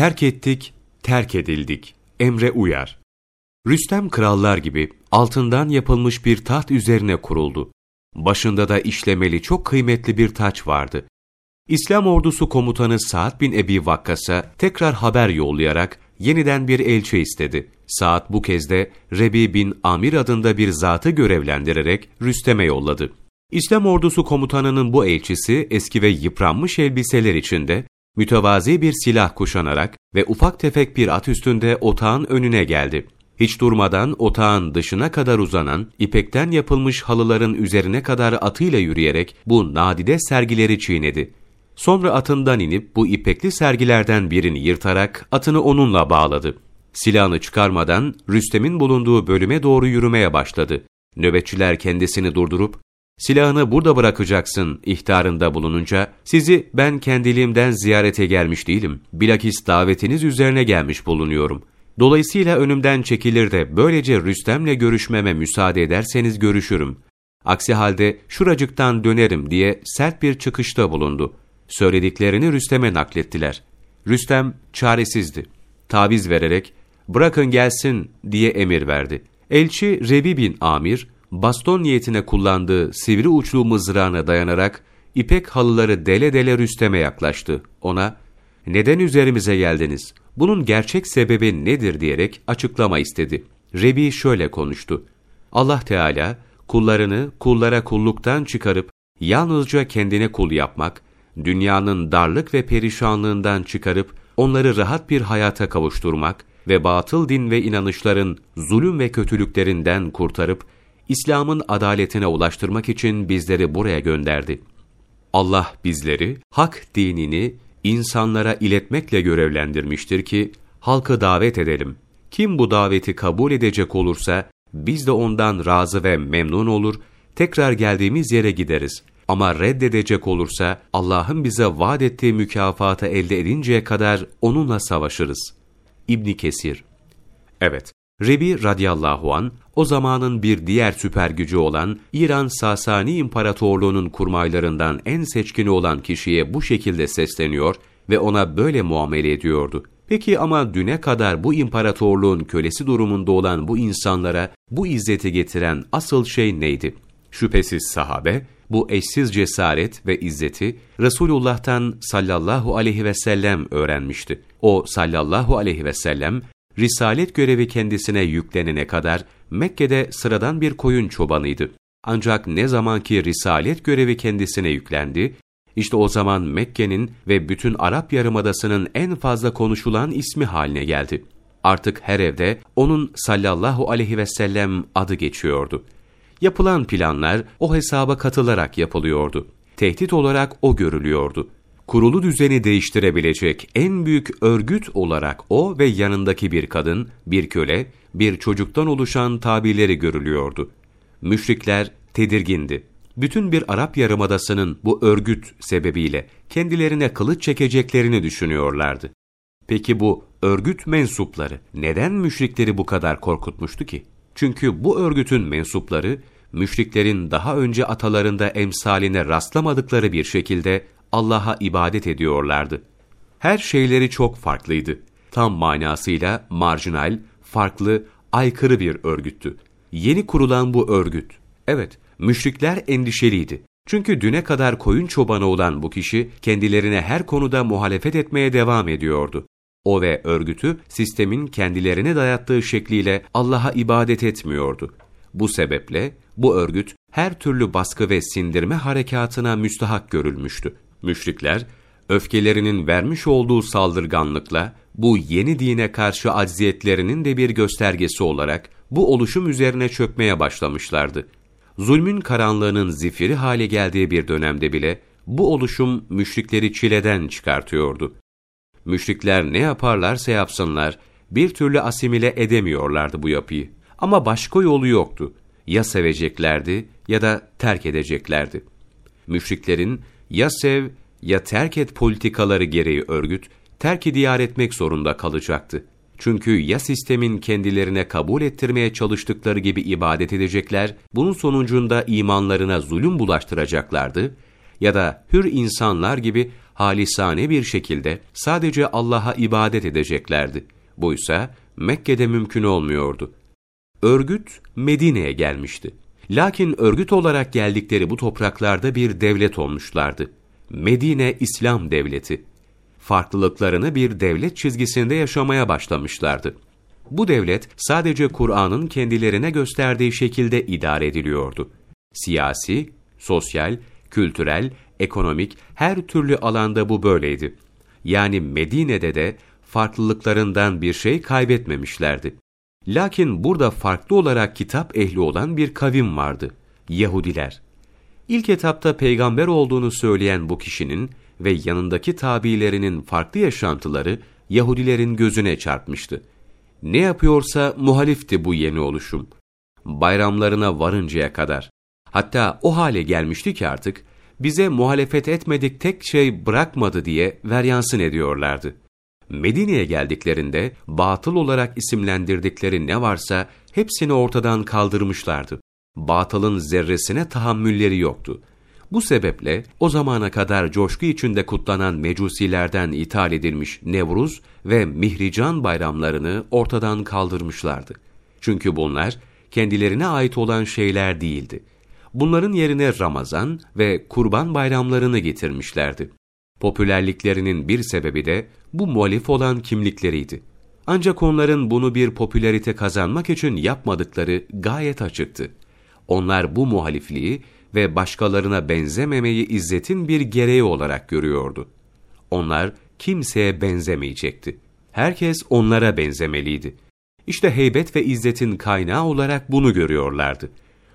terk ettik, terk edildik. Emre uyar. Rüstem krallar gibi altından yapılmış bir taht üzerine kuruldu. Başında da işlemeli çok kıymetli bir taç vardı. İslam ordusu komutanı Sa'd bin Ebi Vakkas'a tekrar haber yollayarak yeniden bir elçi istedi. Sa'd bu kez de Rebi bin Amir adında bir zatı görevlendirerek Rüstem'e yolladı. İslam ordusu komutanının bu elçisi eski ve yıpranmış elbiseler içinde mütevazi bir silah kuşanarak ve ufak tefek bir at üstünde otağın önüne geldi. Hiç durmadan otağın dışına kadar uzanan, ipekten yapılmış halıların üzerine kadar atıyla yürüyerek bu nadide sergileri çiğnedi. Sonra atından inip bu ipekli sergilerden birini yırtarak atını onunla bağladı. Silahını çıkarmadan Rüstem'in bulunduğu bölüme doğru yürümeye başladı. Nöbetçiler kendisini durdurup, silahını burada bırakacaksın ihtarında bulununca, sizi ben kendiliğimden ziyarete gelmiş değilim, bilakis davetiniz üzerine gelmiş bulunuyorum. Dolayısıyla önümden çekilir de böylece Rüstem'le görüşmeme müsaade ederseniz görüşürüm. Aksi halde şuracıktan dönerim diye sert bir çıkışta bulundu. Söylediklerini Rüstem'e naklettiler. Rüstem çaresizdi. Taviz vererek bırakın gelsin diye emir verdi. Elçi Rebi bin Amir, baston niyetine kullandığı sivri uçlu mızrağına dayanarak ipek halıları dele dele Rüstem'e yaklaştı. Ona, neden üzerimize geldiniz? Bunun gerçek sebebi nedir diyerek açıklama istedi. Rebi şöyle konuştu. Allah Teala kullarını kullara kulluktan çıkarıp yalnızca kendine kul yapmak, dünyanın darlık ve perişanlığından çıkarıp onları rahat bir hayata kavuşturmak ve batıl din ve inanışların zulüm ve kötülüklerinden kurtarıp İslam'ın adaletine ulaştırmak için bizleri buraya gönderdi. Allah bizleri hak dinini insanlara iletmekle görevlendirmiştir ki halkı davet edelim. Kim bu daveti kabul edecek olursa biz de ondan razı ve memnun olur, tekrar geldiğimiz yere gideriz. Ama reddedecek olursa Allah'ın bize vaat ettiği mükafatı elde edinceye kadar onunla savaşırız. İbni Kesir Evet, Rebi radıyallahu an o zamanın bir diğer süper gücü olan İran Sasani İmparatorluğu'nun kurmaylarından en seçkini olan kişiye bu şekilde sesleniyor ve ona böyle muamele ediyordu. Peki ama düne kadar bu imparatorluğun kölesi durumunda olan bu insanlara bu izzeti getiren asıl şey neydi? Şüphesiz sahabe, bu eşsiz cesaret ve izzeti Resulullah'tan sallallahu aleyhi ve sellem öğrenmişti. O sallallahu aleyhi ve sellem risalet görevi kendisine yüklenene kadar Mekke'de sıradan bir koyun çobanıydı. Ancak ne zamanki risalet görevi kendisine yüklendi, işte o zaman Mekke'nin ve bütün Arap Yarımadası'nın en fazla konuşulan ismi haline geldi. Artık her evde onun sallallahu aleyhi ve sellem adı geçiyordu. Yapılan planlar o hesaba katılarak yapılıyordu. Tehdit olarak o görülüyordu kurulu düzeni değiştirebilecek en büyük örgüt olarak o ve yanındaki bir kadın, bir köle, bir çocuktan oluşan tabileri görülüyordu. Müşrikler tedirgindi. Bütün bir Arap Yarımadası'nın bu örgüt sebebiyle kendilerine kılıç çekeceklerini düşünüyorlardı. Peki bu örgüt mensupları neden müşrikleri bu kadar korkutmuştu ki? Çünkü bu örgütün mensupları, müşriklerin daha önce atalarında emsaline rastlamadıkları bir şekilde Allah'a ibadet ediyorlardı. Her şeyleri çok farklıydı. Tam manasıyla marjinal, farklı, aykırı bir örgüttü. Yeni kurulan bu örgüt, evet, müşrikler endişeliydi. Çünkü düne kadar koyun çobanı olan bu kişi kendilerine her konuda muhalefet etmeye devam ediyordu. O ve örgütü sistemin kendilerine dayattığı şekliyle Allah'a ibadet etmiyordu. Bu sebeple bu örgüt her türlü baskı ve sindirme harekatına müstahak görülmüştü. Müşrikler, öfkelerinin vermiş olduğu saldırganlıkla bu yeni dine karşı acziyetlerinin de bir göstergesi olarak bu oluşum üzerine çökmeye başlamışlardı. Zulmün karanlığının zifiri hale geldiği bir dönemde bile bu oluşum müşrikleri çileden çıkartıyordu. Müşrikler ne yaparlarsa yapsınlar bir türlü asimile edemiyorlardı bu yapıyı. Ama başka yolu yoktu. Ya seveceklerdi ya da terk edeceklerdi. Müşriklerin ya sev ya terk et politikaları gereği örgüt, terk diyar etmek zorunda kalacaktı. Çünkü ya sistemin kendilerine kabul ettirmeye çalıştıkları gibi ibadet edecekler, bunun sonucunda imanlarına zulüm bulaştıracaklardı ya da hür insanlar gibi halisane bir şekilde sadece Allah'a ibadet edeceklerdi. Buysa Mekke'de mümkün olmuyordu. Örgüt Medine'ye gelmişti. Lakin örgüt olarak geldikleri bu topraklarda bir devlet olmuşlardı. Medine İslam Devleti. Farklılıklarını bir devlet çizgisinde yaşamaya başlamışlardı. Bu devlet sadece Kur'an'ın kendilerine gösterdiği şekilde idare ediliyordu. Siyasi, sosyal, kültürel, ekonomik her türlü alanda bu böyleydi. Yani Medine'de de farklılıklarından bir şey kaybetmemişlerdi. Lakin burada farklı olarak kitap ehli olan bir kavim vardı. Yahudiler. İlk etapta peygamber olduğunu söyleyen bu kişinin ve yanındaki tabilerinin farklı yaşantıları Yahudilerin gözüne çarpmıştı. Ne yapıyorsa muhalifti bu yeni oluşum. Bayramlarına varıncaya kadar. Hatta o hale gelmişti ki artık bize muhalefet etmedik tek şey bırakmadı diye veryansın ediyorlardı. Medine'ye geldiklerinde batıl olarak isimlendirdikleri ne varsa hepsini ortadan kaldırmışlardı. Batılın zerresine tahammülleri yoktu. Bu sebeple o zamana kadar coşku içinde kutlanan mecusilerden ithal edilmiş Nevruz ve Mihrican bayramlarını ortadan kaldırmışlardı. Çünkü bunlar kendilerine ait olan şeyler değildi. Bunların yerine Ramazan ve Kurban bayramlarını getirmişlerdi. Popülerliklerinin bir sebebi de bu muhalif olan kimlikleriydi. Ancak onların bunu bir popülerite kazanmak için yapmadıkları gayet açıktı. Onlar bu muhalifliği ve başkalarına benzememeyi izzetin bir gereği olarak görüyordu. Onlar kimseye benzemeyecekti. Herkes onlara benzemeliydi. İşte heybet ve izzetin kaynağı olarak bunu görüyorlardı.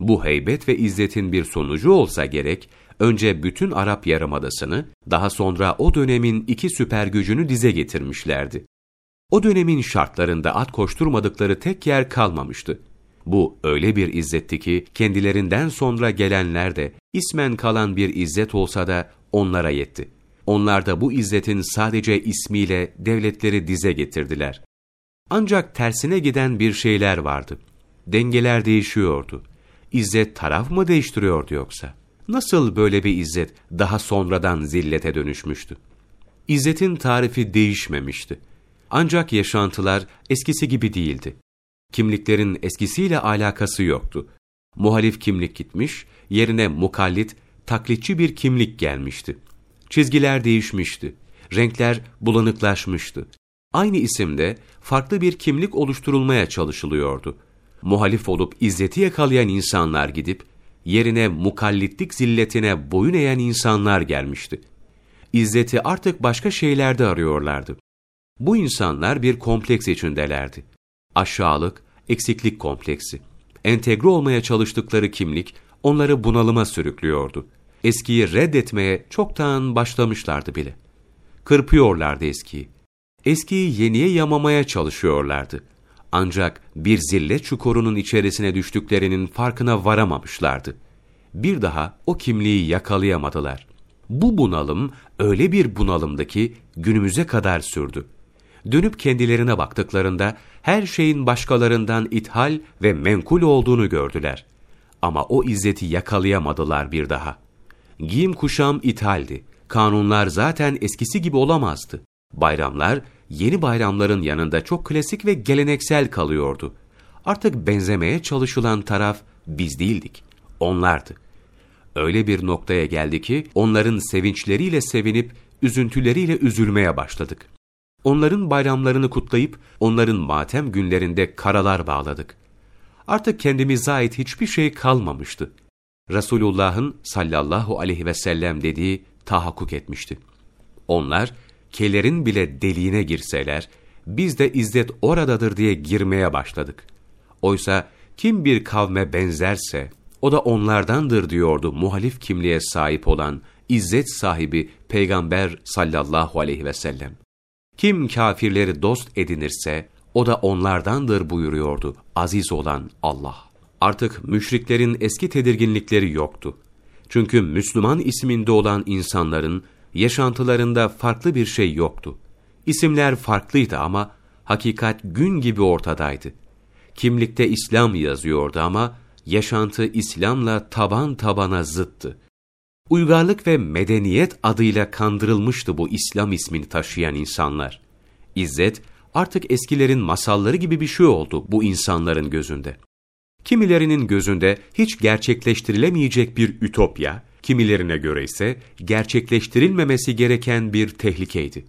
Bu heybet ve izzetin bir sonucu olsa gerek, önce bütün Arap Yarımadası'nı, daha sonra o dönemin iki süper gücünü dize getirmişlerdi. O dönemin şartlarında at koşturmadıkları tek yer kalmamıştı. Bu öyle bir izzetti ki kendilerinden sonra gelenler de ismen kalan bir izzet olsa da onlara yetti. Onlar da bu izzetin sadece ismiyle devletleri dize getirdiler. Ancak tersine giden bir şeyler vardı. Dengeler değişiyordu. İzzet taraf mı değiştiriyordu yoksa? Nasıl böyle bir izzet daha sonradan zillete dönüşmüştü? İzzetin tarifi değişmemişti. Ancak yaşantılar eskisi gibi değildi. Kimliklerin eskisiyle alakası yoktu. Muhalif kimlik gitmiş, yerine mukallit, taklitçi bir kimlik gelmişti. Çizgiler değişmişti. Renkler bulanıklaşmıştı. Aynı isimde farklı bir kimlik oluşturulmaya çalışılıyordu. Muhalif olup izzeti yakalayan insanlar gidip, yerine mukallitlik zilletine boyun eğen insanlar gelmişti. İzzeti artık başka şeylerde arıyorlardı. Bu insanlar bir kompleks içindelerdi. Aşağılık, eksiklik kompleksi. Entegre olmaya çalıştıkları kimlik onları bunalıma sürüklüyordu. Eskiyi reddetmeye çoktan başlamışlardı bile. Kırpıyorlardı eskiyi. Eskiyi yeniye yamamaya çalışıyorlardı. Ancak bir zillet çukurunun içerisine düştüklerinin farkına varamamışlardı. Bir daha o kimliği yakalayamadılar. Bu bunalım öyle bir bunalımdı ki günümüze kadar sürdü. Dönüp kendilerine baktıklarında her şeyin başkalarından ithal ve menkul olduğunu gördüler. Ama o izzeti yakalayamadılar bir daha. Giyim kuşam ithaldi. Kanunlar zaten eskisi gibi olamazdı. Bayramlar yeni bayramların yanında çok klasik ve geleneksel kalıyordu. Artık benzemeye çalışılan taraf biz değildik, onlardı. Öyle bir noktaya geldi ki onların sevinçleriyle sevinip üzüntüleriyle üzülmeye başladık. Onların bayramlarını kutlayıp onların matem günlerinde karalar bağladık. Artık kendimize ait hiçbir şey kalmamıştı. Resulullah'ın sallallahu aleyhi ve sellem dediği tahakkuk etmişti. Onlar kelerin bile deliğine girseler, biz de izzet oradadır diye girmeye başladık. Oysa kim bir kavme benzerse, o da onlardandır diyordu muhalif kimliğe sahip olan izzet sahibi Peygamber sallallahu aleyhi ve sellem. Kim kafirleri dost edinirse, o da onlardandır buyuruyordu aziz olan Allah. Artık müşriklerin eski tedirginlikleri yoktu. Çünkü Müslüman isminde olan insanların yaşantılarında farklı bir şey yoktu. İsimler farklıydı ama hakikat gün gibi ortadaydı. Kimlikte İslam yazıyordu ama yaşantı İslam'la taban tabana zıttı. Uygarlık ve medeniyet adıyla kandırılmıştı bu İslam ismini taşıyan insanlar. İzzet, artık eskilerin masalları gibi bir şey oldu bu insanların gözünde. Kimilerinin gözünde hiç gerçekleştirilemeyecek bir ütopya, kimilerine göre ise gerçekleştirilmemesi gereken bir tehlikeydi.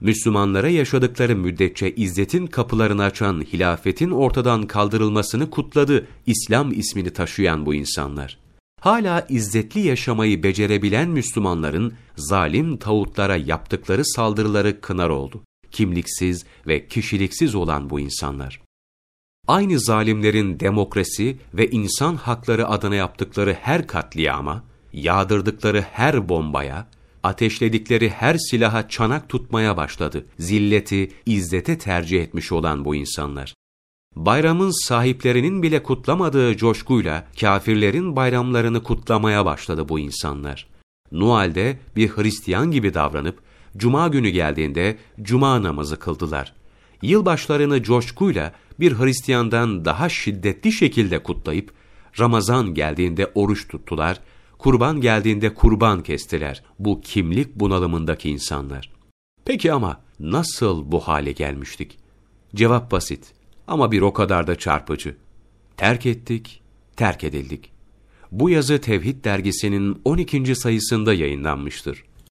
Müslümanlara yaşadıkları müddetçe izzetin kapılarını açan hilafetin ortadan kaldırılmasını kutladı İslam ismini taşıyan bu insanlar. Hala izzetli yaşamayı becerebilen Müslümanların zalim tağutlara yaptıkları saldırıları kınar oldu. Kimliksiz ve kişiliksiz olan bu insanlar. Aynı zalimlerin demokrasi ve insan hakları adına yaptıkları her katliama, yağdırdıkları her bombaya, ateşledikleri her silaha çanak tutmaya başladı. Zilleti, izzete tercih etmiş olan bu insanlar. Bayramın sahiplerinin bile kutlamadığı coşkuyla kafirlerin bayramlarını kutlamaya başladı bu insanlar. Noel'de bir Hristiyan gibi davranıp, Cuma günü geldiğinde Cuma namazı kıldılar. Yılbaşlarını coşkuyla bir Hristiyandan daha şiddetli şekilde kutlayıp, Ramazan geldiğinde oruç tuttular, kurban geldiğinde kurban kestiler bu kimlik bunalımındaki insanlar. Peki ama nasıl bu hale gelmiştik? Cevap basit ama bir o kadar da çarpıcı. Terk ettik, terk edildik. Bu yazı Tevhid dergisinin 12. sayısında yayınlanmıştır.